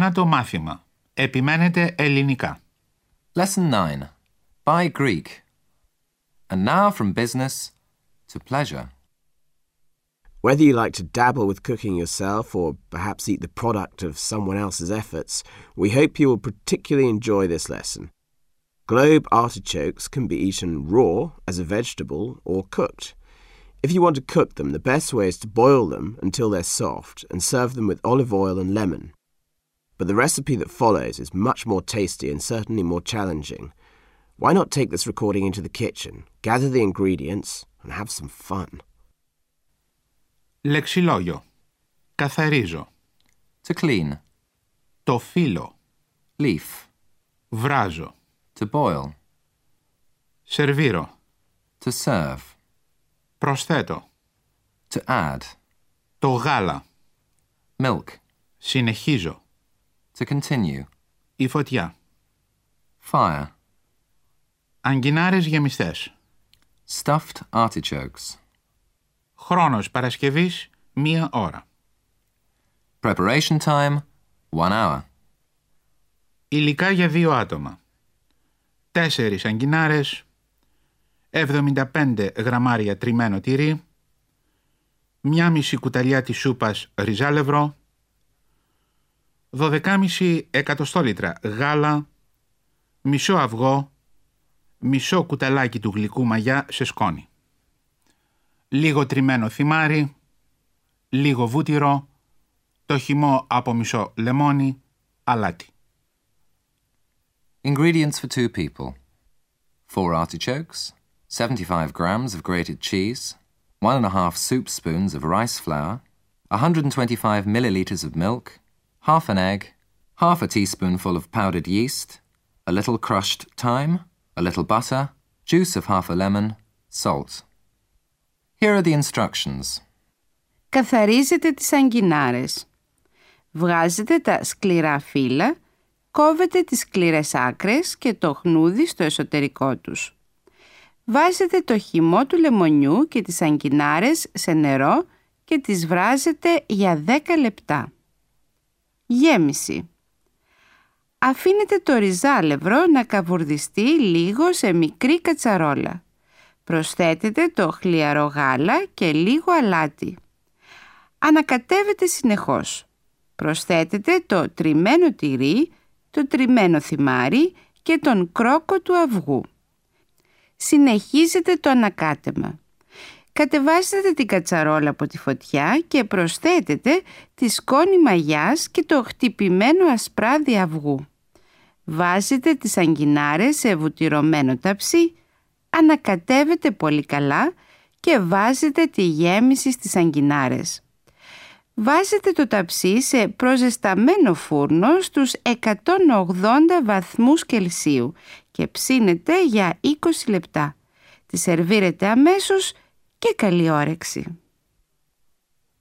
Ένατο μάθημα. Επιμένετε ελληνικά. Lesson 9. By Greek. And now from business to pleasure. Whether you like to dabble with cooking yourself or perhaps eat the product of someone else's efforts, we hope you will particularly enjoy this lesson. Globe artichokes can be eaten raw as a vegetable or cooked. If you want to cook them, the best way is to boil them until they're soft and serve them with olive oil and lemon. But the recipe that follows is much more tasty and certainly more challenging. Why not take this recording into the kitchen, gather the ingredients, and have some fun? Λεξιλόγιο. Καθαρίζω. To clean. Το φύλλο. Leaf. Βράζω. To boil. Σερβίρω. To serve. Προσθέτω. To add. Το γάλα. Milk. Συνεχίζω. To continue. Η φωτιά. Fire. Αγκινάρες γεμιστές. Stuffed artichokes. Χρόνος Παρασκευής μία ώρα. Preparation time, one hour. Υλικά για δύο άτομα. Τέσσερις αγκινάρες, 75 γραμμάρια τριμμένο τυρί, μια μισή κουταλιά της σούπας ριζάλευρο, 12,5 εκατοστόλιτρα γάλα, μισό αυγό, μισό κουταλάκι του γλυκού μαγιά σε σκόνη. Λίγο τριμμένο θυμάρι, λίγο βούτυρο, το χυμό από μισό λεμόνι, αλάτι. Ingredients for two people. Four artichokes, 75 grams of grated cheese, one and a half soup spoons of rice flour, 125 milliliters of milk, half an egg, half a teaspoonful of powdered yeast, a little crushed thyme, a little butter, juice of half a lemon, salt. Here are the instructions. Καθαρίζετε τις αγκινάρες. Βγάζετε τα σκληρά φύλλα, κόβετε τις σκληρές άκρες και το χνούδι στο εσωτερικό τους. Βάζετε το χυμό του λεμονιού και τις αγκινάρες σε νερό και τις βράζετε για 10 λεπτά. Γέμιση. Αφήνετε το ριζάλευρο να καβουρδιστεί λίγο σε μικρή κατσαρόλα. Προσθέτετε το χλιαρό γάλα και λίγο αλάτι. Ανακατεύετε συνεχώς. Προσθέτετε το τριμμένο τυρί, το τριμμένο θυμάρι και τον κρόκο του αυγού. Συνεχίζετε το ανακάτεμα. Κατεβάσετε την κατσαρόλα από τη φωτιά και προσθέτετε τη σκόνη μαγιάς και το χτυπημένο ασπράδι αυγού. Βάζετε τις αγκινάρες σε βουτυρωμένο ταψί, ανακατεύετε πολύ καλά και βάζετε τη γέμιση στις αγκινάρες. Βάζετε το ταψί σε προζεσταμένο φούρνο στους 180 βαθμούς Κελσίου και ψήνετε για 20 λεπτά. Τη σερβίρετε αμέσως και καλή όρεξη.